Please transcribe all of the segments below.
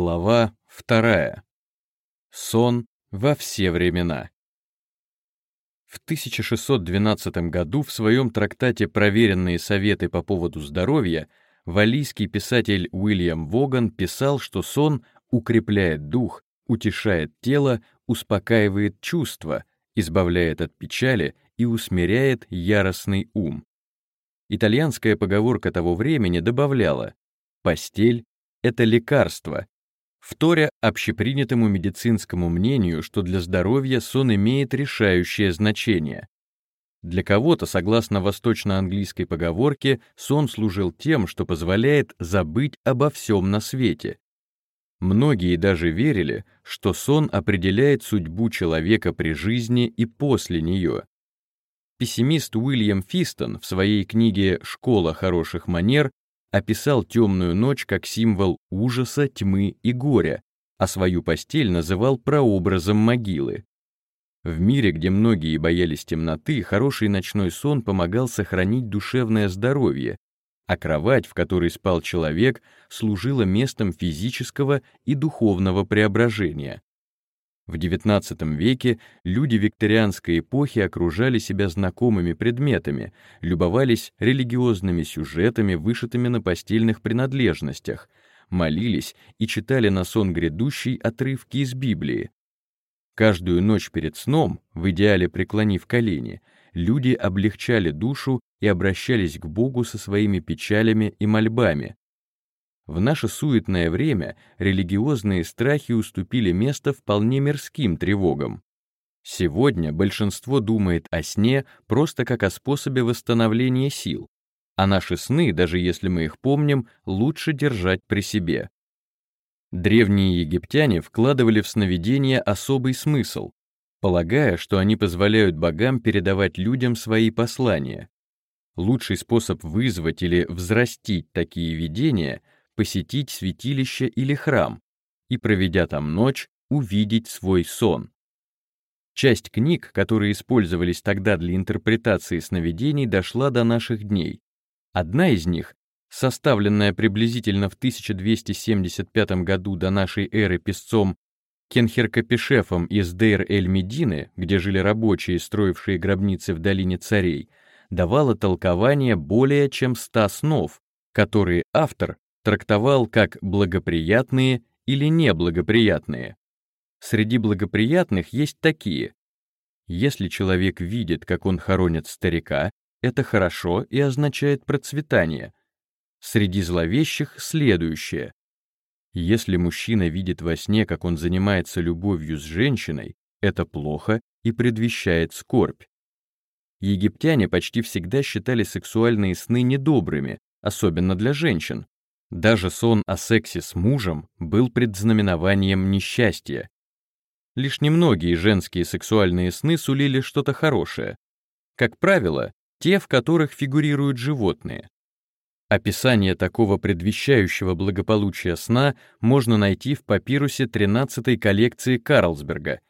Глава вторая. Сон во все времена. В 1612 году в своем трактате «Проверенные советы по поводу здоровья» валийский писатель Уильям Воган писал, что сон укрепляет дух, утешает тело, успокаивает чувства, избавляет от печали и усмиряет яростный ум. Итальянская поговорка того времени добавляла «постель это лекарство, вторя общепринятому медицинскому мнению, что для здоровья сон имеет решающее значение. Для кого-то, согласно восточно-английской поговорке, сон служил тем, что позволяет забыть обо всем на свете. Многие даже верили, что сон определяет судьбу человека при жизни и после нее. Пессимист Уильям Фистон в своей книге «Школа хороших манер» описал темную ночь как символ ужаса, тьмы и горя, а свою постель называл прообразом могилы. В мире, где многие боялись темноты, хороший ночной сон помогал сохранить душевное здоровье, а кровать, в которой спал человек, служила местом физического и духовного преображения. В XIX веке люди викторианской эпохи окружали себя знакомыми предметами, любовались религиозными сюжетами, вышитыми на постельных принадлежностях, молились и читали на сон грядущий отрывки из Библии. Каждую ночь перед сном, в идеале преклонив колени, люди облегчали душу и обращались к Богу со своими печалями и мольбами, в наше суетное время религиозные страхи уступили место вполне мирским тревогам. Сегодня большинство думает о сне просто как о способе восстановления сил, а наши сны, даже если мы их помним, лучше держать при себе. Древние египтяне вкладывали в сновидения особый смысл, полагая, что они позволяют богам передавать людям свои послания. Лучший способ вызвать или взрастить такие видения — посетить святилище или храм и, проведя там ночь, увидеть свой сон. Часть книг, которые использовались тогда для интерпретации сновидений, дошла до наших дней. Одна из них, составленная приблизительно в 1275 году до нашей эры песцом Кенхеркапишефом из Дейр-эль-Медины, где жили рабочие, строившие гробницы в долине царей, давала толкование более чем ста снов, которые автор трактовал как благоприятные или неблагоприятные. Среди благоприятных есть такие. Если человек видит, как он хоронит старика, это хорошо и означает процветание. Среди зловещих следующее. Если мужчина видит во сне, как он занимается любовью с женщиной, это плохо и предвещает скорбь. Египтяне почти всегда считали сексуальные сны недобрыми, особенно для женщин, даже сон о сексе с мужем был предзнаменованием несчастья. Лишь немногие женские сексуальные сны сулили что-то хорошее. Как правило, те, в которых фигурируют животные. Описание такого предвещающего благополучия сна можно найти в папирусе 13-й коллекции Карлсберга.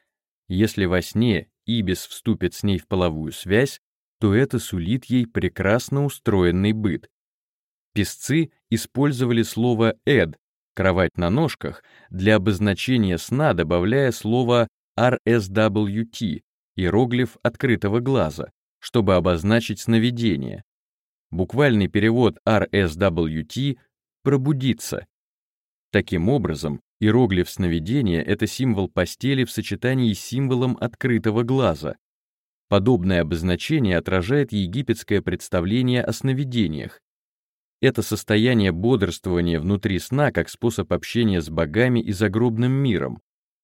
Если во сне Ибис вступит с ней в половую связь, то это сулит ей прекрасно устроенный быт, Песцы использовали слово «эд» — кровать на ножках для обозначения сна, добавляя слово RSWT — иероглиф открытого глаза, чтобы обозначить сновидение. Буквальный перевод RSWT — «пробудиться». Таким образом, иероглиф сновидения — это символ постели в сочетании с символом открытого глаза. Подобное обозначение отражает египетское представление о сновидениях, это состояние бодрствования внутри сна как способ общения с богами и загробным миром,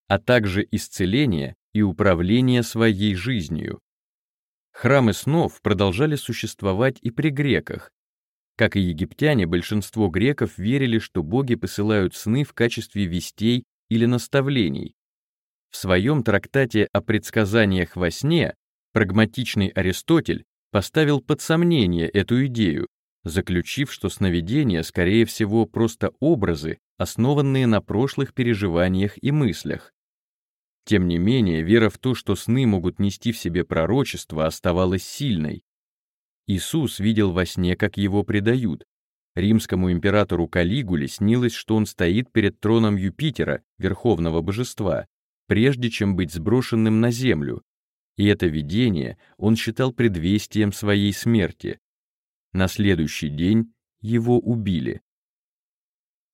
а также исцеление и управление своей жизнью. Храмы снов продолжали существовать и при греках. Как и египтяне, большинство греков верили, что боги посылают сны в качестве вестей или наставлений. В своем трактате о предсказаниях во сне прагматичный Аристотель поставил под сомнение эту идею, заключив, что сновидения, скорее всего, просто образы, основанные на прошлых переживаниях и мыслях. Тем не менее, вера в то, что сны могут нести в себе пророчество, оставалась сильной. Иисус видел во сне, как его предают. Римскому императору Калигуле снилось, что он стоит перед троном Юпитера, верховного божества, прежде чем быть сброшенным на землю, и это видение он считал предвестием своей смерти. На следующий день его убили.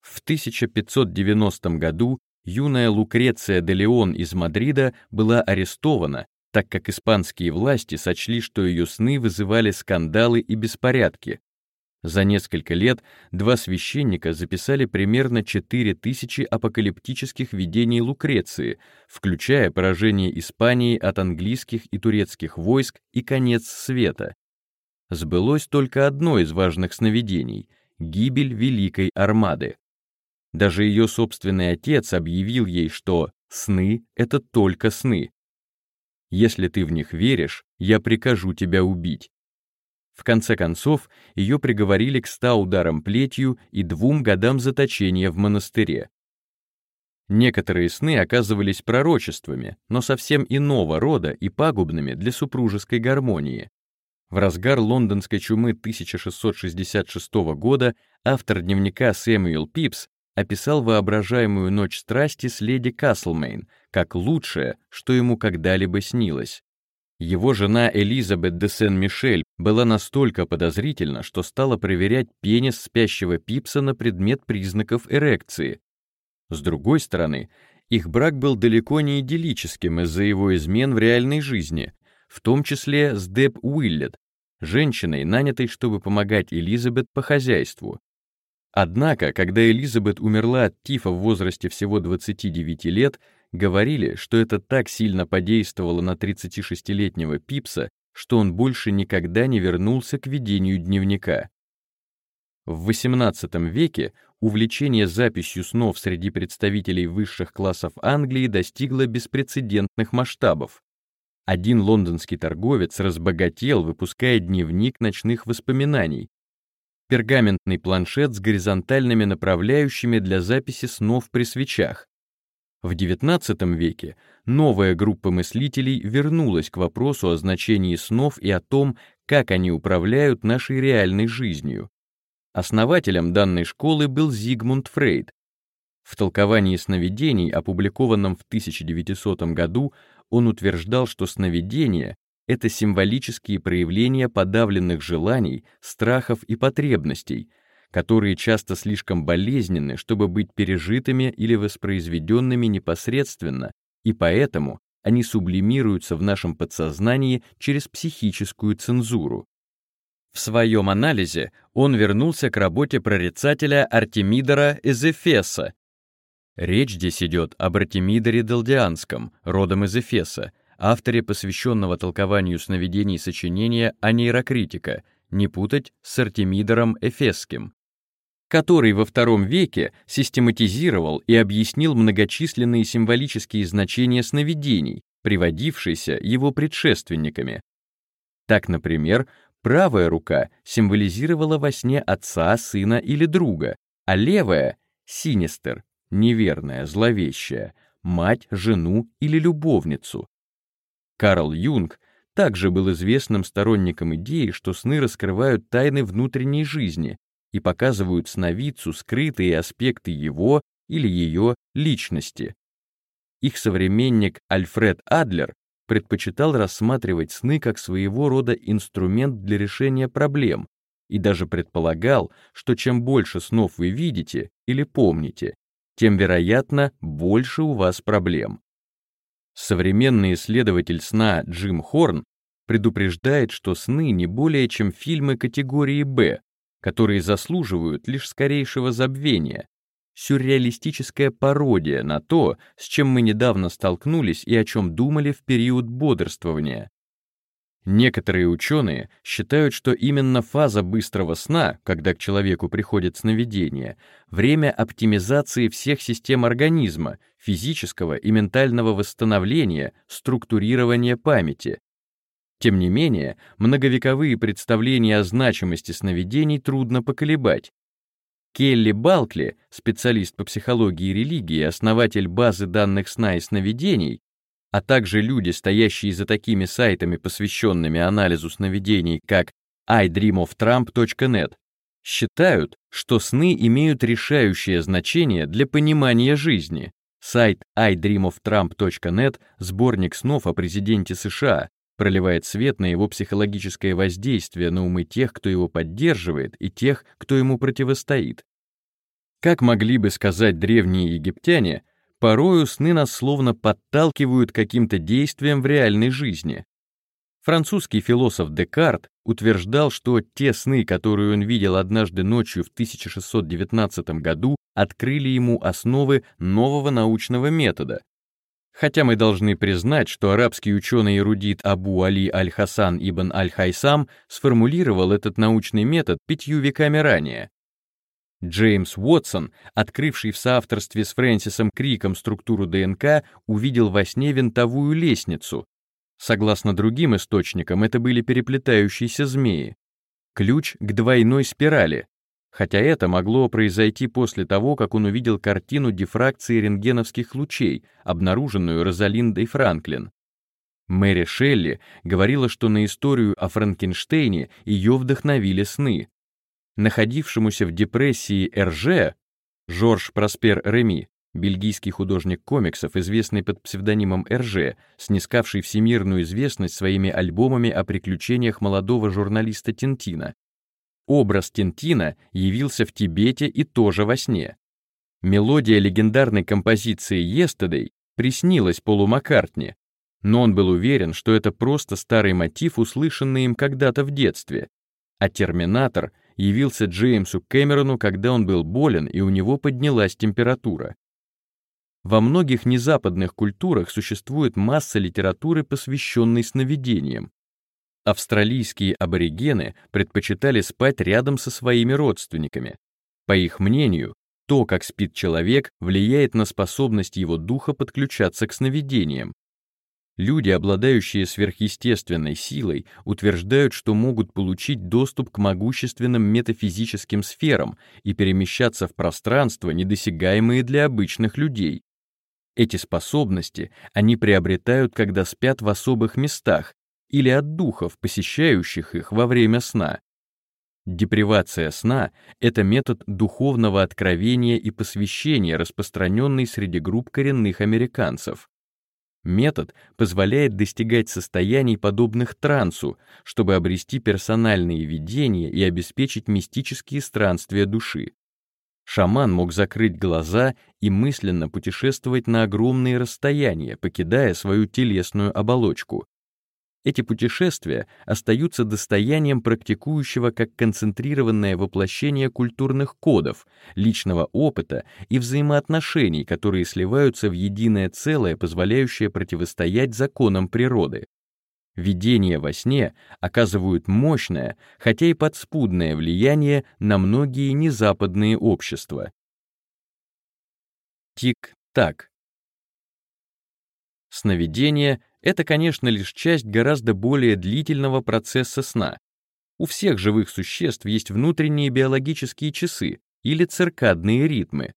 В 1590 году юная Лукреция де Леон из Мадрида была арестована, так как испанские власти сочли, что ее сны вызывали скандалы и беспорядки. За несколько лет два священника записали примерно 4000 апокалиптических видений Лукреции, включая поражение Испании от английских и турецких войск и конец света. Сбылось только одно из важных сновидений — гибель Великой Армады. Даже ее собственный отец объявил ей, что сны — это только сны. Если ты в них веришь, я прикажу тебя убить. В конце концов, ее приговорили к ста ударам плетью и двум годам заточения в монастыре. Некоторые сны оказывались пророчествами, но совсем иного рода и пагубными для супружеской гармонии. В разгар лондонской чумы 1666 года автор дневника Сэмюэл Пипс описал воображаемую ночь страсти с леди Каслмейн как лучшее, что ему когда-либо снилось. Его жена Элизабет де Сен-Мишель была настолько подозрительна, что стала проверять пенис спящего Пипса на предмет признаков эрекции. С другой стороны, их брак был далеко не идиллическим из-за его измен в реальной жизни, в том числе с Деб Уиллет, женщиной, нанятой, чтобы помогать Элизабет по хозяйству. Однако, когда Элизабет умерла от тифа в возрасте всего 29 лет, Говорили, что это так сильно подействовало на 36-летнего Пипса, что он больше никогда не вернулся к ведению дневника. В XVIII веке увлечение записью снов среди представителей высших классов Англии достигло беспрецедентных масштабов. Один лондонский торговец разбогател, выпуская дневник ночных воспоминаний, пергаментный планшет с горизонтальными направляющими для записи снов при свечах. В XIX веке новая группа мыслителей вернулась к вопросу о значении снов и о том, как они управляют нашей реальной жизнью. Основателем данной школы был Зигмунд Фрейд. В толковании сновидений, опубликованном в 1900 году, он утверждал, что сновидения — это символические проявления подавленных желаний, страхов и потребностей — которые часто слишком болезненны, чтобы быть пережитыми или воспроизведенными непосредственно, и поэтому они сублимируются в нашем подсознании через психическую цензуру. В своем анализе он вернулся к работе прорицателя Артемидора из Эфеса. Речь здесь идет об Артемидоре Далдианском, родом из Эфеса, авторе посвященного толкованию сновидений сочинения о нейрокритика, не путать с Артемидором Эфесским который во II веке систематизировал и объяснил многочисленные символические значения сновидений, приводившиеся его предшественниками. Так, например, правая рука символизировала во сне отца, сына или друга, а левая — синистер, неверная, зловещая, мать, жену или любовницу. Карл Юнг также был известным сторонником идеи, что сны раскрывают тайны внутренней жизни, и показывают сновидцу скрытые аспекты его или ее личности. Их современник Альфред Адлер предпочитал рассматривать сны как своего рода инструмент для решения проблем и даже предполагал, что чем больше снов вы видите или помните, тем, вероятно, больше у вас проблем. Современный исследователь сна Джим Хорн предупреждает, что сны не более чем фильмы категории «Б», которые заслуживают лишь скорейшего забвения, сюрреалистическая пародия на то, с чем мы недавно столкнулись и о чем думали в период бодрствования. Некоторые ученые считают, что именно фаза быстрого сна, когда к человеку приходит сновидение, время оптимизации всех систем организма, физического и ментального восстановления, структурирования памяти, тем не менее, многовековые представления о значимости сновидений трудно поколебать. Келли Балкли, специалист по психологии и религии, основатель базы данных сна и сновидений, а также люди, стоящие за такими сайтами, посвященными анализу сновидений, как idreamoftrump.net, Считают, что сны имеют решающее значение для понимания жизни. Сайт idreamoftrump.net, сборник снов о президенте США, проливает свет на его психологическое воздействие на умы тех, кто его поддерживает, и тех, кто ему противостоит. Как могли бы сказать древние египтяне, порою сны нас словно подталкивают каким-то действиям в реальной жизни. Французский философ Декарт утверждал, что те сны, которые он видел однажды ночью в 1619 году, открыли ему основы нового научного метода. Хотя мы должны признать, что арабский ученый-эрудит Абу Али Аль-Хасан ибн Аль-Хайсам сформулировал этот научный метод пятью веками ранее. Джеймс Уотсон, открывший в соавторстве с Фрэнсисом Криком структуру ДНК, увидел во сне винтовую лестницу, Согласно другим источникам, это были переплетающиеся змеи. Ключ к двойной спирали, хотя это могло произойти после того, как он увидел картину дифракции рентгеновских лучей, обнаруженную Розалиндой Франклин. Мэри Шелли говорила, что на историю о Франкенштейне ее вдохновили сны. Находившемуся в депрессии Эрже, Жорж Проспер Реми, бельгийский художник комиксов, известный под псевдонимом Эрже, снискавший всемирную известность своими альбомами о приключениях молодого журналиста Тинтина. Образ Тинтина явился в Тибете и тоже во сне. Мелодия легендарной композиции «Yesterday» приснилась Полу Маккартни, но он был уверен, что это просто старый мотив, услышанный им когда-то в детстве, а «Терминатор» явился Джеймсу Кэмерону, когда он был болен и у него поднялась температура. Во многих незападных культурах существует масса литературы, посвященной сновидениям. Австралийские аборигены предпочитали спать рядом со своими родственниками. По их мнению, то, как спит человек, влияет на способность его духа подключаться к сновидениям. Люди, обладающие сверхъестественной силой, утверждают, что могут получить доступ к могущественным метафизическим сферам и перемещаться в пространство, недосягаемые для обычных людей. Эти способности они приобретают, когда спят в особых местах или от духов, посещающих их во время сна. Депривация сна — это метод духовного откровения и посвящения, распространенный среди групп коренных американцев. Метод позволяет достигать состояний, подобных трансу, чтобы обрести персональные видения и обеспечить мистические странствия души. Шаман мог закрыть глаза и мысленно путешествовать на огромные расстояния, покидая свою телесную оболочку. Эти путешествия остаются достоянием практикующего как концентрированное воплощение культурных кодов, личного опыта и взаимоотношений, которые сливаются в единое целое, позволяющее противостоять законам природы. Видения во сне оказывают мощное, хотя и подспудное влияние на многие незападные общества. Тик-так. Сновидение — это, конечно, лишь часть гораздо более длительного процесса сна. У всех живых существ есть внутренние биологические часы или циркадные ритмы,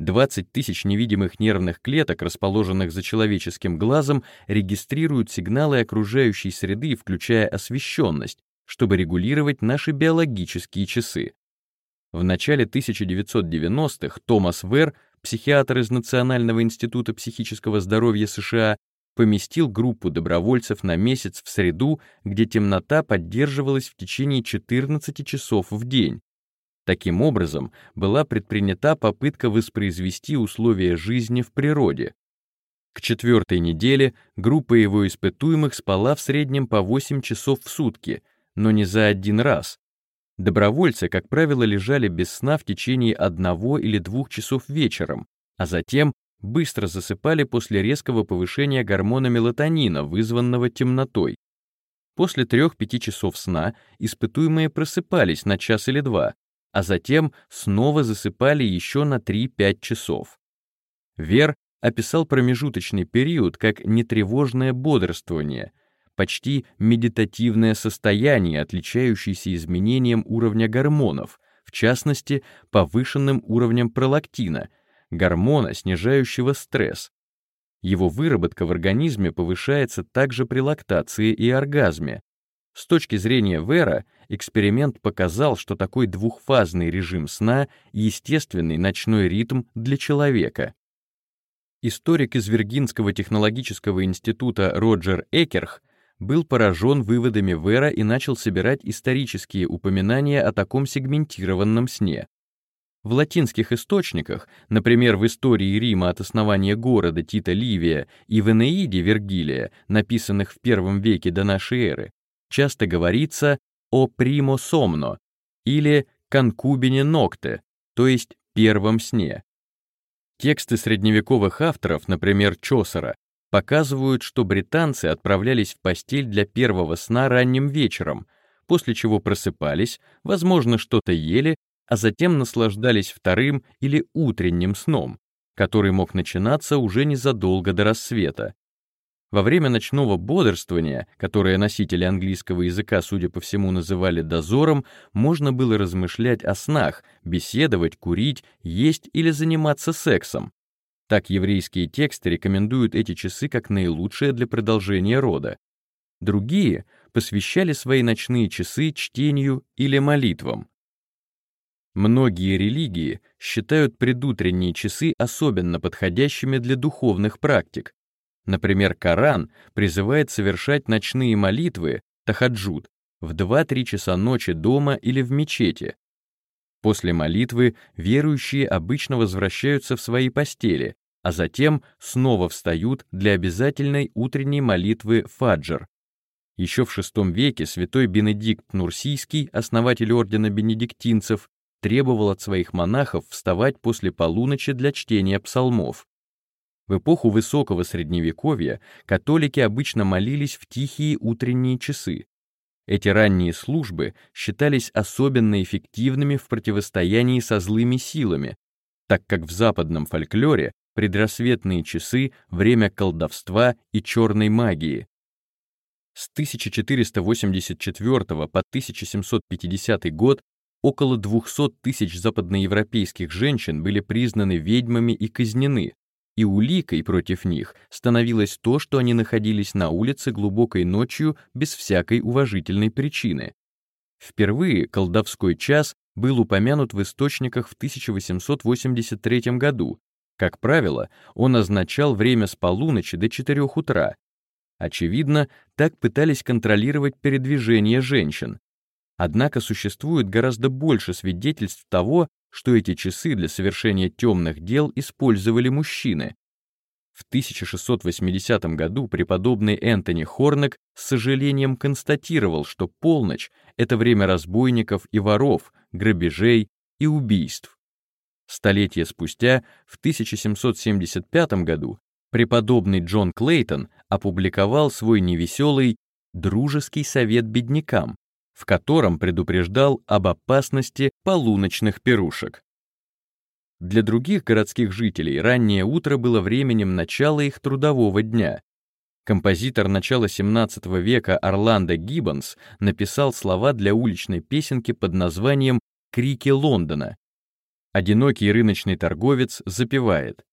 20 тысяч невидимых нервных клеток, расположенных за человеческим глазом, регистрируют сигналы окружающей среды, включая освещенность, чтобы регулировать наши биологические часы. В начале 1990-х Томас Вер, психиатр из Национального института психического здоровья США, поместил группу добровольцев на месяц в среду, где темнота поддерживалась в течение 14 часов в день, Таким образом, была предпринята попытка воспроизвести условия жизни в природе. К четвертой неделе группа его испытуемых спала в среднем по 8 часов в сутки, но не за один раз. Добровольцы, как правило, лежали без сна в течение одного или двух часов вечером, а затем быстро засыпали после резкого повышения гормона мелатонина, вызванного темнотой. После 3-5 часов сна испытуемые просыпались на час или два, а затем снова засыпали еще на 3-5 часов. Вер описал промежуточный период как нетревожное бодрствование, почти медитативное состояние, отличающееся изменением уровня гормонов, в частности, повышенным уровнем пролактина, гормона, снижающего стресс. Его выработка в организме повышается также при лактации и оргазме, с точки зрения Вера, эксперимент показал, что такой двухфазный режим сна — естественный ночной ритм для человека. Историк из Виргинского технологического института Роджер Экерх был поражен выводами Вера и начал собирать исторические упоминания о таком сегментированном сне. В латинских источниках, например, в истории Рима от основания города Тита Ливия и в Энеиде Вергилия, написанных в первом веке до нашей эры, часто говорится о примо сомно или конкубине нокте, то есть первом сне. Тексты средневековых авторов, например, Чосера, показывают, что британцы отправлялись в постель для первого сна ранним вечером, после чего просыпались, возможно, что-то ели, а затем наслаждались вторым или утренним сном, который мог начинаться уже незадолго до рассвета. Во время ночного бодрствования, которое носители английского языка, судя по всему, называли дозором, можно было размышлять о снах, беседовать, курить, есть или заниматься сексом. Так еврейские тексты рекомендуют эти часы как наилучшее для продолжения рода. Другие посвящали свои ночные часы чтению или молитвам. Многие религии считают предутренние часы особенно подходящими для духовных практик, Например, Коран призывает совершать ночные молитвы, тахаджуд, в 2-3 часа ночи дома или в мечети. После молитвы верующие обычно возвращаются в свои постели, а затем снова встают для обязательной утренней молитвы фаджр. Еще в VI веке святой Бенедикт Нурсийский, основатель ордена бенедиктинцев, требовал от своих монахов вставать после полуночи для чтения псалмов. В эпоху высокого средневековья католики обычно молились в тихие утренние часы. Эти ранние службы считались особенно эффективными в противостоянии со злыми силами, так как в западном фольклоре предрассветные часы — время колдовства и черной магии. С 1484 по 1750 год около 200 тысяч западноевропейских женщин были признаны ведьмами и казнены, и уликой против них становилось то, что они находились на улице глубокой ночью без всякой уважительной причины. Впервые колдовской час был упомянут в источниках в 1883 году. Как правило, он означал время с полуночи до 4 утра. Очевидно, так пытались контролировать передвижение женщин. Однако существует гораздо больше свидетельств того, что эти часы для совершения темных дел использовали мужчины. В 1680 году преподобный Энтони Хорнек с сожалением констатировал, что полночь — это время разбойников и воров, грабежей и убийств. Столетия спустя, в 1775 году, преподобный Джон Клейтон опубликовал свой невеселый «Дружеский совет беднякам», в котором предупреждал об опасности полуночных пирушек. Для других городских жителей раннее утро было временем начала их трудового дня. Композитор начала XVII века Орландо Гиббонс написал слова для уличной песенки под названием «Крики Лондона». Одинокий рыночный торговец запевает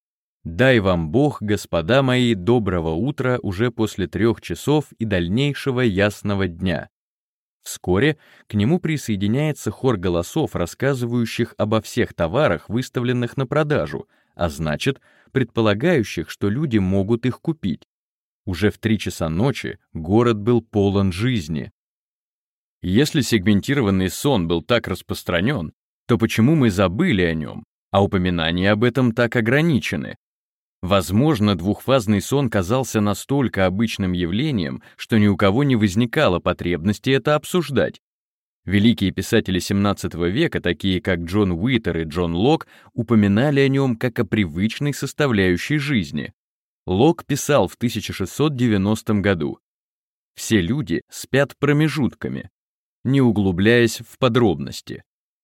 «Дай вам Бог, господа мои, доброго утра уже после трех часов и дальнейшего ясного дня». Вскоре к нему присоединяется хор голосов, рассказывающих обо всех товарах, выставленных на продажу, а значит, предполагающих, что люди могут их купить. Уже в три часа ночи город был полон жизни. Если сегментированный сон был так распространен, то почему мы забыли о нем, а упоминания об этом так ограничены? Возможно, двухфазный сон казался настолько обычным явлением, что ни у кого не возникало потребности это обсуждать. Великие писатели XVII века, такие как Джон Уитер и Джон Лок, упоминали о нем как о привычной составляющей жизни. Лок писал в 1690 году «Все люди спят промежутками», не углубляясь в подробности.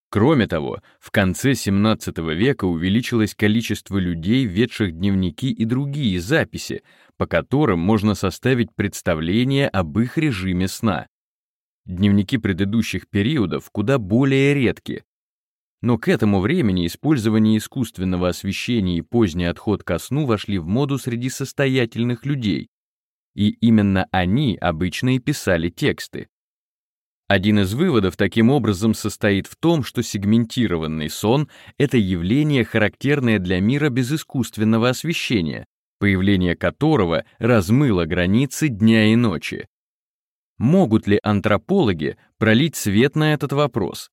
Кроме того, в конце XVII века увеличилось количество людей, ведших дневники и другие записи, по которым можно составить представление об их режиме сна. Дневники предыдущих периодов куда более редки. Но к этому времени использование искусственного освещения и поздний отход ко сну вошли в моду среди состоятельных людей, и именно они обычно и писали тексты. Один из выводов таким образом состоит в том, что сегментированный сон — это явление, характерное для мира без искусственного освещения, появление которого размыло границы дня и ночи. Могут ли антропологи пролить свет на этот вопрос?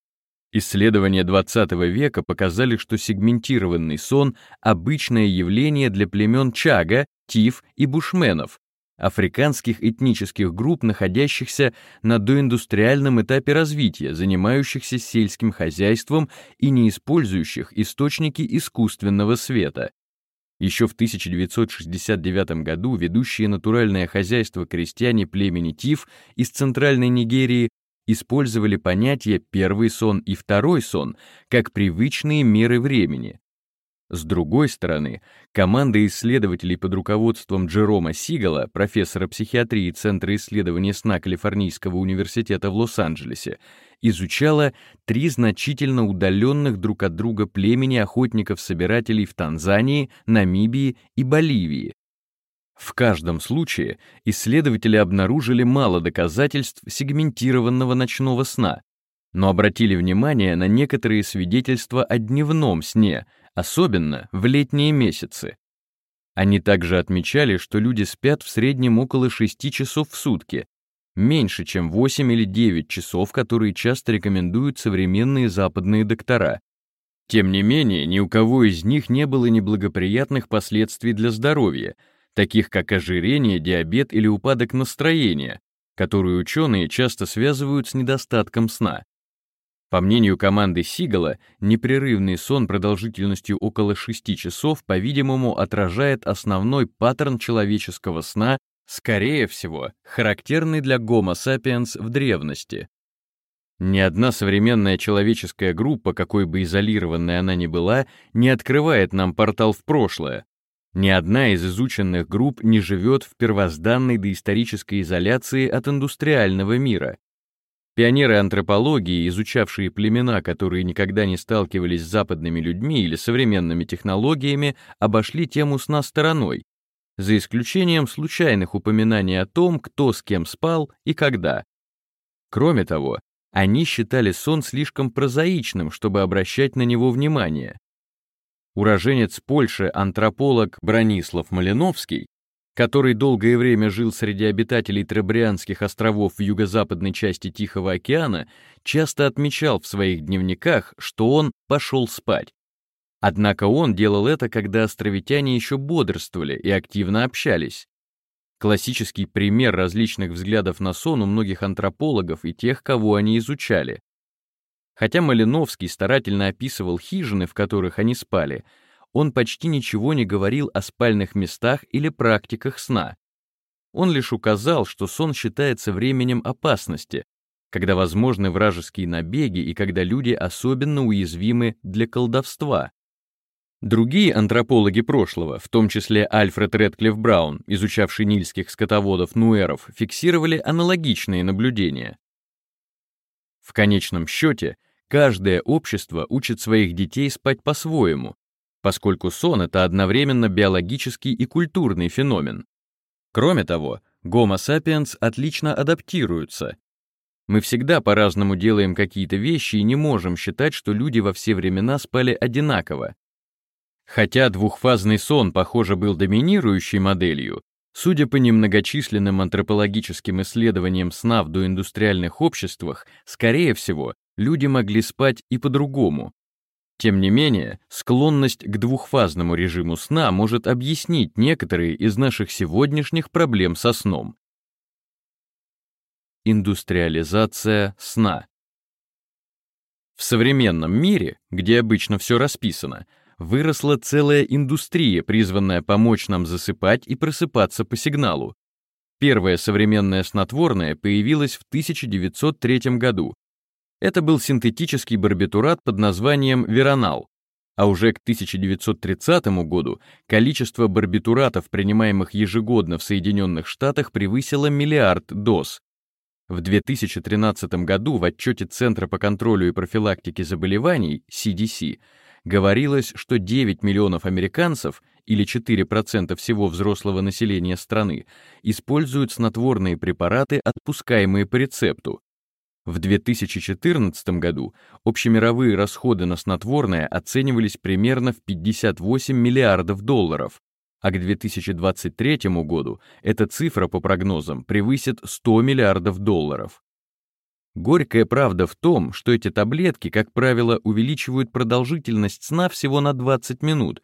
Исследования XX века показали, что сегментированный сон — обычное явление для племен Чага, Тиф и Бушменов, африканских этнических групп, находящихся на доиндустриальном этапе развития, занимающихся сельским хозяйством и не использующих источники искусственного света. Еще в 1969 году ведущие натуральное хозяйство крестьяне племени Тиф из Центральной Нигерии использовали понятия «первый сон» и «второй сон» как привычные меры времени, с другой стороны, команда исследователей под руководством Джерома Сигала, профессора психиатрии Центра исследования сна Калифорнийского университета в Лос-Анджелесе, изучала три значительно удаленных друг от друга племени охотников-собирателей в Танзании, Намибии и Боливии. В каждом случае исследователи обнаружили мало доказательств сегментированного ночного сна, но обратили внимание на некоторые свидетельства о дневном сне — особенно в летние месяцы. Они также отмечали, что люди спят в среднем около 6 часов в сутки, меньше, чем 8 или 9 часов, которые часто рекомендуют современные западные доктора. Тем не менее, ни у кого из них не было неблагоприятных последствий для здоровья, таких как ожирение, диабет или упадок настроения, которые ученые часто связывают с недостатком сна. По мнению команды Сигала, непрерывный сон продолжительностью около 6 часов, по-видимому, отражает основной паттерн человеческого сна, скорее всего, характерный для Homo sapiens в древности. Ни одна современная человеческая группа, какой бы изолированной она ни была, не открывает нам портал в прошлое. Ни одна из изученных групп не живет в первозданной доисторической изоляции от индустриального мира. Пионеры антропологии, изучавшие племена, которые никогда не сталкивались с западными людьми или современными технологиями, обошли тему сна стороной, за исключением случайных упоминаний о том, кто с кем спал и когда. Кроме того, они считали сон слишком прозаичным, чтобы обращать на него внимание. Уроженец Польши антрополог Бронислав Малиновский который долгое время жил среди обитателей Требрианских островов в юго-западной части Тихого океана, часто отмечал в своих дневниках, что он пошел спать. Однако он делал это, когда островитяне еще бодрствовали и активно общались. Классический пример различных взглядов на сон у многих антропологов и тех, кого они изучали. Хотя Малиновский старательно описывал хижины, в которых они спали, он почти ничего не говорил о спальных местах или практиках сна. Он лишь указал, что сон считается временем опасности, когда возможны вражеские набеги и когда люди особенно уязвимы для колдовства. Другие антропологи прошлого, в том числе Альфред Редклифф Браун, изучавший нильских скотоводов-нуэров, фиксировали аналогичные наблюдения. В конечном счете, каждое общество учит своих детей спать по-своему, поскольку сон — это одновременно биологический и культурный феномен. Кроме того, Homo sapiens отлично адаптируются. Мы всегда по-разному делаем какие-то вещи и не можем считать, что люди во все времена спали одинаково. Хотя двухфазный сон, похоже, был доминирующей моделью, судя по немногочисленным антропологическим исследованиям сна в доиндустриальных обществах, скорее всего, люди могли спать и по-другому, тем не менее, склонность к двухфазному режиму сна может объяснить некоторые из наших сегодняшних проблем со сном. Индустриализация сна. В современном мире, где обычно все расписано, выросла целая индустрия, призванная помочь нам засыпать и просыпаться по сигналу. Первое современное снотворное появилось в 1903 году это был синтетический барбитурат под названием Веронал, а уже к 1930 году количество барбитуратов, принимаемых ежегодно в Соединенных Штатах, превысило миллиард доз. В 2013 году в отчете Центра по контролю и профилактике заболеваний, CDC, говорилось, что 9 миллионов американцев, или 4% всего взрослого населения страны, используют снотворные препараты, отпускаемые по рецепту, В 2014 году общемировые расходы на снотворное оценивались примерно в 58 миллиардов долларов, а к 2023 году эта цифра, по прогнозам, превысит 100 миллиардов долларов. Горькая правда в том, что эти таблетки, как правило, увеличивают продолжительность сна всего на 20 минут,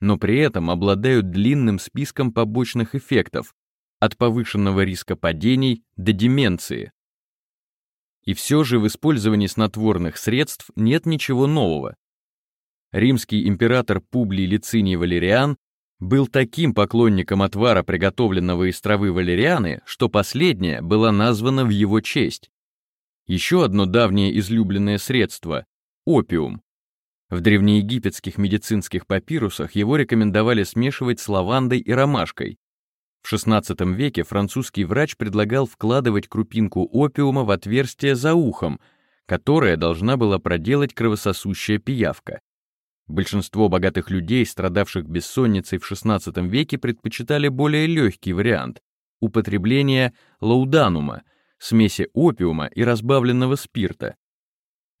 но при этом обладают длинным списком побочных эффектов, от повышенного риска падений до деменции. И все же в использовании снотворных средств нет ничего нового. Римский император Публий Лициний Валериан был таким поклонником отвара, приготовленного из травы валерианы, что последняя была названа в его честь. Еще одно давнее излюбленное средство — опиум. В древнеегипетских медицинских папирусах его рекомендовали смешивать с лавандой и ромашкой. В XVI веке французский врач предлагал вкладывать крупинку опиума в отверстие за ухом, которое должна была проделать кровососущая пиявка. Большинство богатых людей, страдавших бессонницей в XVI веке, предпочитали более легкий вариант — употребление лауданума, смеси опиума и разбавленного спирта.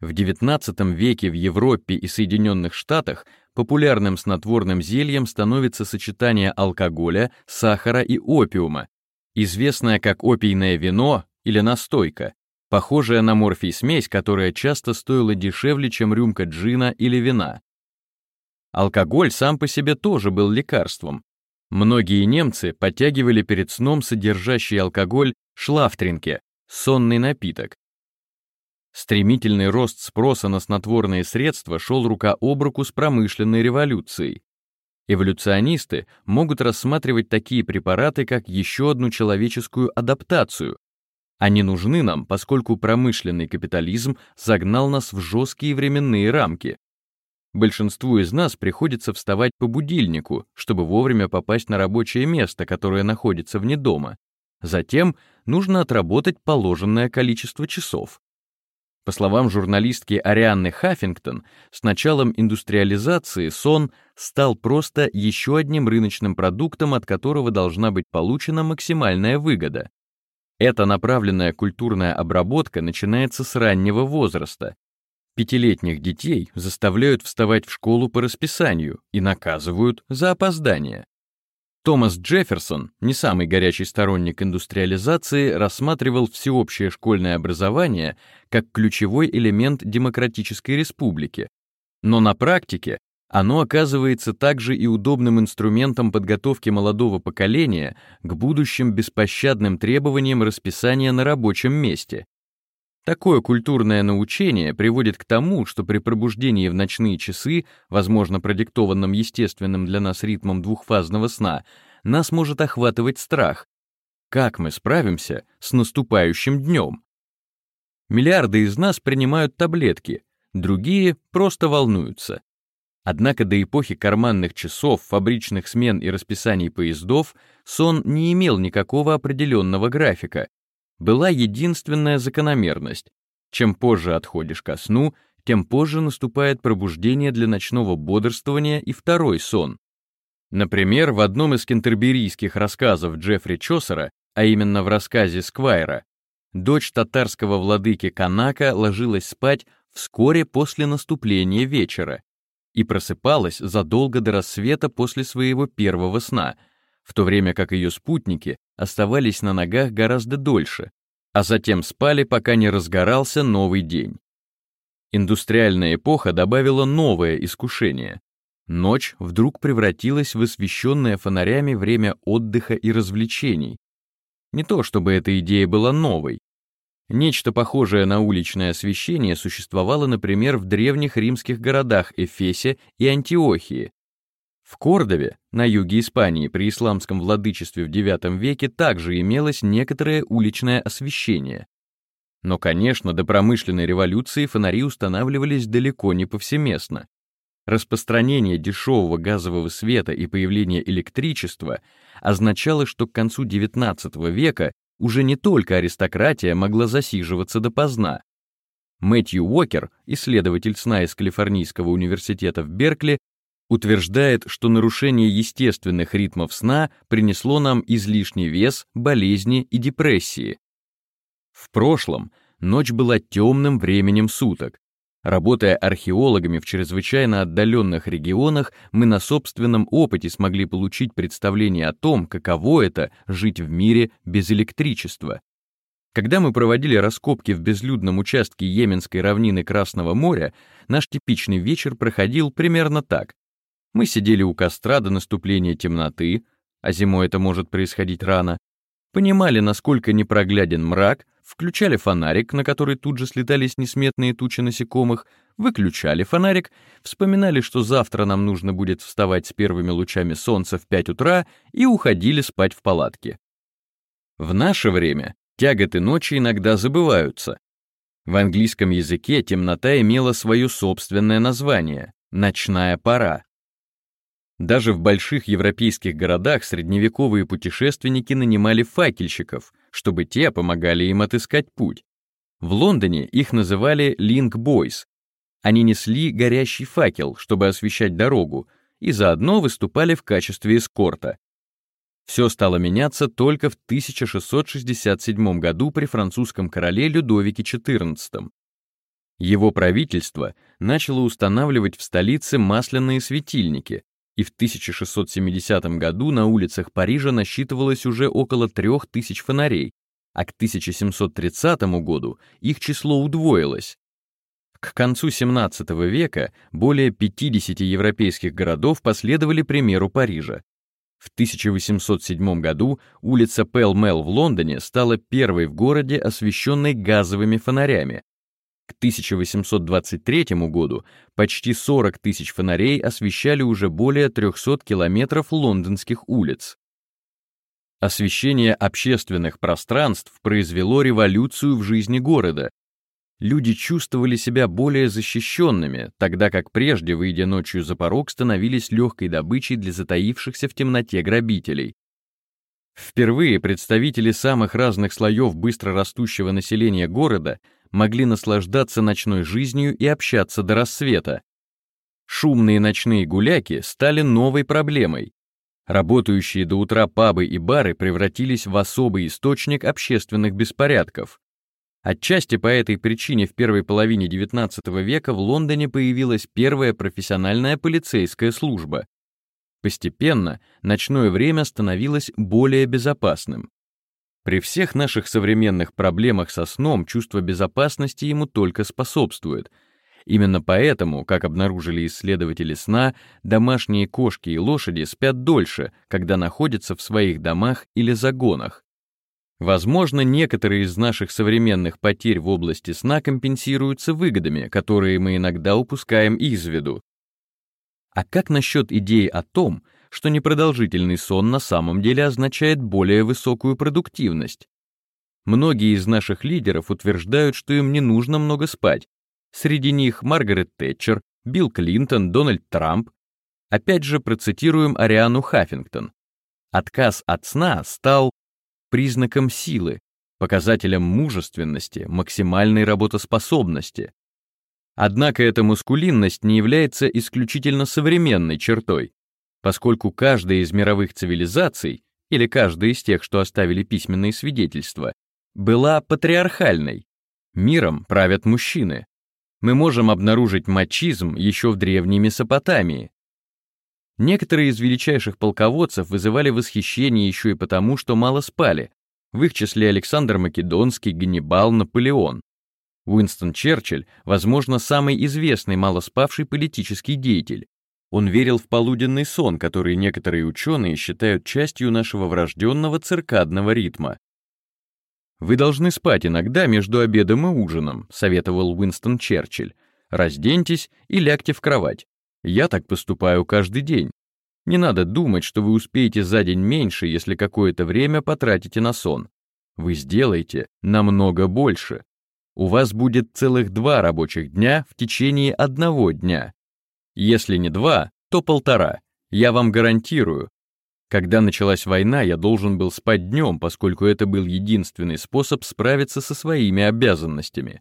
В XIX веке в Европе и Соединенных Штатах популярным снотворным зельем становится сочетание алкоголя, сахара и опиума, известное как опийное вино или настойка, похожая на морфий-смесь, которая часто стоила дешевле, чем рюмка джина или вина. Алкоголь сам по себе тоже был лекарством. Многие немцы подтягивали перед сном содержащий алкоголь шлафтринке, сонный напиток. Стремительный рост спроса на снотворные средства шел рука об руку с промышленной революцией. Эволюционисты могут рассматривать такие препараты как еще одну человеческую адаптацию. Они нужны нам, поскольку промышленный капитализм загнал нас в жесткие временные рамки, Большинству из нас приходится вставать по будильнику, чтобы вовремя попасть на рабочее место, которое находится вне дома. Затем нужно отработать положенное количество часов. По словам журналистки Арианны Хаффингтон, с началом индустриализации сон стал просто еще одним рыночным продуктом, от которого должна быть получена максимальная выгода. Эта направленная культурная обработка начинается с раннего возраста, Пятилетних детей заставляют вставать в школу по расписанию и наказывают за опоздание. Томас Джефферсон, не самый горячий сторонник индустриализации, рассматривал всеобщее школьное образование как ключевой элемент демократической республики. Но на практике оно оказывается также и удобным инструментом подготовки молодого поколения к будущим беспощадным требованиям расписания на рабочем месте. Такое культурное научение приводит к тому, что при пробуждении в ночные часы, возможно, продиктованном естественным для нас ритмом двухфазного сна, нас может охватывать страх. Как мы справимся с наступающим днем? Миллиарды из нас принимают таблетки, другие просто волнуются. Однако до эпохи карманных часов, фабричных смен и расписаний поездов сон не имел никакого определенного графика, была единственная закономерность. Чем позже отходишь ко сну, тем позже наступает пробуждение для ночного бодрствования и второй сон. Например, в одном из кентерберийских рассказов Джеффри Чосера, а именно в рассказе Сквайра, дочь татарского владыки Канака ложилась спать вскоре после наступления вечера и просыпалась задолго до рассвета после своего первого сна — в то время как ее спутники оставались на ногах гораздо дольше, а затем спали, пока не разгорался новый день. Индустриальная эпоха добавила новое искушение. Ночь вдруг превратилась в освещенное фонарями время отдыха и развлечений. Не то чтобы эта идея была новой. Нечто похожее на уличное освещение существовало, например, в древних римских городах Эфесе и Антиохии, в Кордове, на юге Испании, при исламском владычестве в IX веке также имелось некоторое уличное освещение. Но, конечно, до промышленной революции фонари устанавливались далеко не повсеместно. Распространение дешевого газового света и появление электричества означало, что к концу XIX века уже не только аристократия могла засиживаться допоздна. Мэтью Уокер, исследователь сна из Калифорнийского университета в Беркли, утверждает, что нарушение естественных ритмов сна принесло нам излишний вес, болезни и депрессии. В прошлом ночь была темным временем суток. Работая археологами в чрезвычайно отдаленных регионах, мы на собственном опыте смогли получить представление о том, каково это — жить в мире без электричества. Когда мы проводили раскопки в безлюдном участке Йеменской равнины Красного моря, наш типичный вечер проходил примерно так. Мы сидели у костра до наступления темноты, а зимой это может происходить рано, понимали, насколько непрогляден мрак, включали фонарик, на который тут же слетались несметные тучи насекомых, выключали фонарик, вспоминали, что завтра нам нужно будет вставать с первыми лучами солнца в 5 утра и уходили спать в палатке. В наше время тяготы ночи иногда забываются. В английском языке темнота имела свое собственное название — «ночная пора». Даже в больших европейских городах средневековые путешественники нанимали факельщиков, чтобы те помогали им отыскать путь. В Лондоне их называли «link boys». Они несли горящий факел, чтобы освещать дорогу, и заодно выступали в качестве эскорта. Все стало меняться только в 1667 году при французском короле Людовике XIV. Его правительство начало устанавливать в столице масляные светильники, и в 1670 году на улицах Парижа насчитывалось уже около 3000 фонарей, а к 1730 году их число удвоилось. К концу XVII века более 50 европейских городов последовали примеру Парижа. В 1807 году улица Пэл-Мэл в Лондоне стала первой в городе, освещенной газовыми фонарями, к 1823 году почти 40 тысяч фонарей освещали уже более 300 километров лондонских улиц. Освещение общественных пространств произвело революцию в жизни города. Люди чувствовали себя более защищенными, тогда как прежде, выйдя ночью за порог, становились легкой добычей для затаившихся в темноте грабителей. Впервые представители самых разных слоев быстро растущего населения города могли наслаждаться ночной жизнью и общаться до рассвета. Шумные ночные гуляки стали новой проблемой. Работающие до утра пабы и бары превратились в особый источник общественных беспорядков. Отчасти по этой причине в первой половине XIX века в Лондоне появилась первая профессиональная полицейская служба. Постепенно ночное время становилось более безопасным. При всех наших современных проблемах со сном чувство безопасности ему только способствует. Именно поэтому, как обнаружили исследователи сна, домашние кошки и лошади спят дольше, когда находятся в своих домах или загонах. Возможно, некоторые из наших современных потерь в области сна компенсируются выгодами, которые мы иногда упускаем из виду. А как насчет идеи о том, что непродолжительный сон на самом деле означает более высокую продуктивность. Многие из наших лидеров утверждают, что им не нужно много спать. Среди них Маргарет Тэтчер, Билл Клинтон, Дональд Трамп. Опять же процитируем Ариану Хаффингтон. Отказ от сна стал признаком силы, показателем мужественности, максимальной работоспособности. Однако эта мускулинность не является исключительно современной чертой поскольку каждая из мировых цивилизаций, или каждая из тех, что оставили письменные свидетельства, была патриархальной. Миром правят мужчины. Мы можем обнаружить мачизм еще в древней Месопотамии. Некоторые из величайших полководцев вызывали восхищение еще и потому, что мало спали, в их числе Александр Македонский, Ганнибал, Наполеон. Уинстон Черчилль, возможно, самый известный малоспавший политический деятель. Он верил в полуденный сон, который некоторые ученые считают частью нашего врожденного циркадного ритма. «Вы должны спать иногда между обедом и ужином», — советовал Уинстон Черчилль. «Разденьтесь и лягте в кровать. Я так поступаю каждый день. Не надо думать, что вы успеете за день меньше, если какое-то время потратите на сон. Вы сделаете намного больше. У вас будет целых два рабочих дня в течение одного дня. Если не два, то полтора. Я вам гарантирую. Когда началась война, я должен был спать днем, поскольку это был единственный способ справиться со своими обязанностями.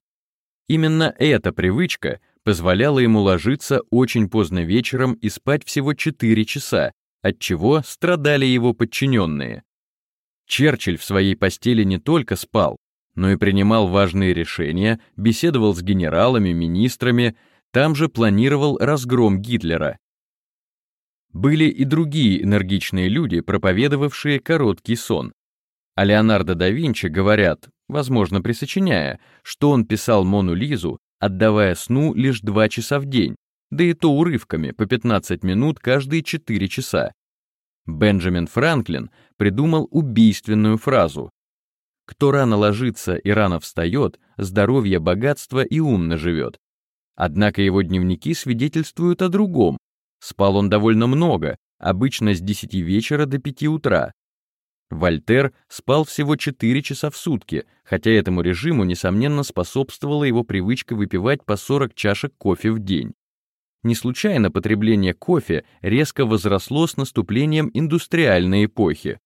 Именно эта привычка позволяла ему ложиться очень поздно вечером и спать всего 4 часа, от чего страдали его подчиненные. Черчилль в своей постели не только спал, но и принимал важные решения, беседовал с генералами, министрами, там же планировал разгром Гитлера. Были и другие энергичные люди, проповедовавшие короткий сон. О Леонардо да Винчи говорят, возможно, присочиняя, что он писал Мону Лизу, отдавая сну лишь два часа в день, да и то урывками, по 15 минут каждые 4 часа. Бенджамин Франклин придумал убийственную фразу «Кто рано ложится и рано встает, здоровье, богатство и умно живет». Однако его дневники свидетельствуют о другом. Спал он довольно много, обычно с 10 вечера до 5 утра. Вольтер спал всего 4 часа в сутки, хотя этому режиму, несомненно, способствовала его привычка выпивать по 40 чашек кофе в день. Не случайно потребление кофе резко возросло с наступлением индустриальной эпохи.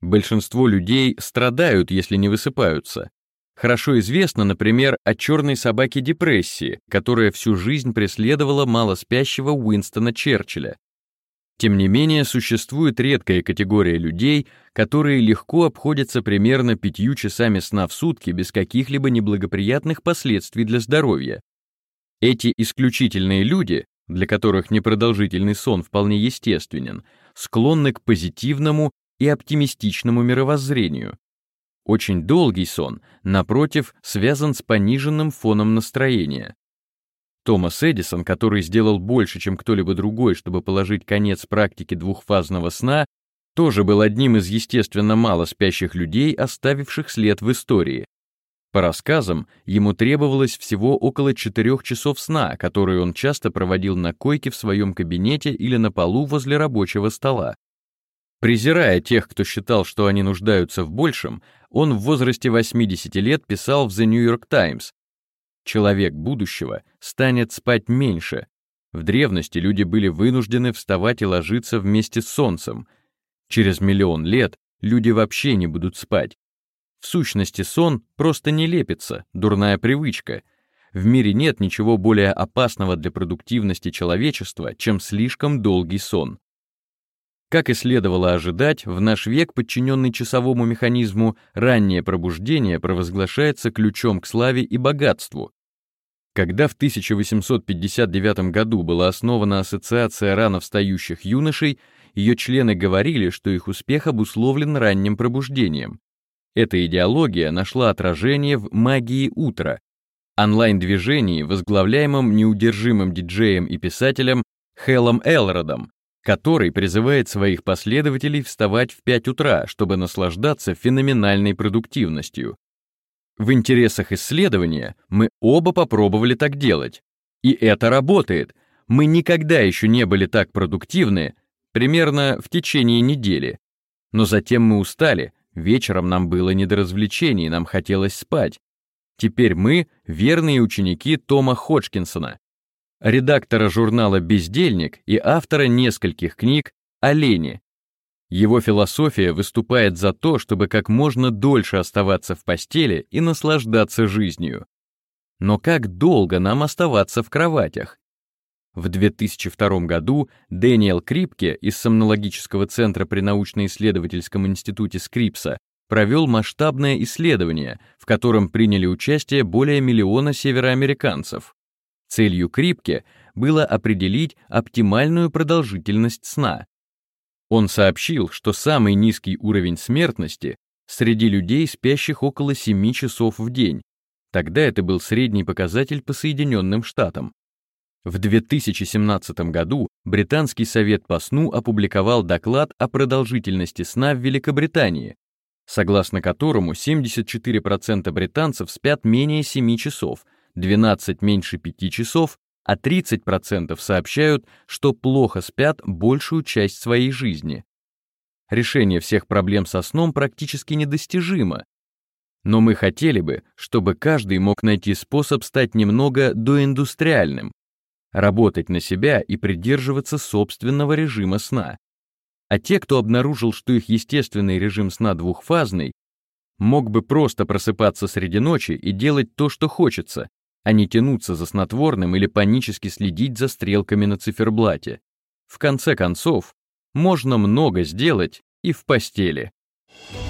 Большинство людей страдают, если не высыпаются. Хорошо известно, например, о черной собаке депрессии, которая всю жизнь преследовала малоспящего Уинстона Черчилля. Тем не менее, существует редкая категория людей, которые легко обходятся примерно пятью часами сна в сутки без каких-либо неблагоприятных последствий для здоровья. Эти исключительные люди, для которых непродолжительный сон вполне естественен, склонны к позитивному и оптимистичному мировоззрению. Очень долгий сон, напротив, связан с пониженным фоном настроения. Томас Эдисон, который сделал больше, чем кто-либо другой, чтобы положить конец практике двухфазного сна, тоже был одним из естественно мало спящих людей, оставивших след в истории. По рассказам, ему требовалось всего около четырех часов сна, которые он часто проводил на койке в своем кабинете или на полу возле рабочего стола. Презирая тех, кто считал, что они нуждаются в большем, он в возрасте 80 лет писал в The New York Times «Человек будущего станет спать меньше. В древности люди были вынуждены вставать и ложиться вместе с солнцем. Через миллион лет люди вообще не будут спать, в сущности, сон просто не лепится, дурная привычка. В мире нет ничего более опасного для продуктивности человечества, чем слишком долгий сон. Как и следовало ожидать, в наш век, подчиненный часовому механизму, раннее пробуждение провозглашается ключом к славе и богатству. Когда в 1859 году была основана Ассоциация рано встающих юношей, ее члены говорили, что их успех обусловлен ранним пробуждением. Эта идеология нашла отражение в «Магии утра», онлайн-движении, возглавляемом неудержимым диджеем и писателем Хелом Элродом, который призывает своих последователей вставать в 5 утра, чтобы наслаждаться феноменальной продуктивностью. В интересах исследования мы оба попробовали так делать. И это работает. Мы никогда еще не были так продуктивны, примерно в течение недели. Но затем мы устали, Вечером нам было не до развлечений, нам хотелось спать. Теперь мы — верные ученики Тома Ходжкинсона, редактора журнала «Бездельник» и автора нескольких книг о лени. Его философия выступает за то, чтобы как можно дольше оставаться в постели и наслаждаться жизнью. Но как долго нам оставаться в кроватях? В 2002 году Дэниел Крипке из Сомнологического центра при научно-исследовательском институте Скрипса провел масштабное исследование, в котором приняли участие более миллиона североамериканцев. Целью Крипке было определить оптимальную продолжительность сна. Он сообщил, что самый низкий уровень смертности среди людей, спящих около 7 часов в день. Тогда это был средний показатель по Соединенным Штатам. В 2017 году Британский совет по сну опубликовал доклад о продолжительности сна в Великобритании, согласно которому 74% британцев спят менее 7 часов, 12 меньше 5 часов, а 30% сообщают, что плохо спят большую часть своей жизни. Решение всех проблем со сном практически недостижимо, но мы хотели бы, чтобы каждый мог найти способ стать немного доиндустриальным, работать на себя и придерживаться собственного режима сна. А те, кто обнаружил, что их естественный режим сна двухфазный, мог бы просто просыпаться среди ночи и делать то, что хочется, а не тянуться за снотворным или панически следить за стрелками на циферблате. В конце концов, можно много сделать и в постели. Thank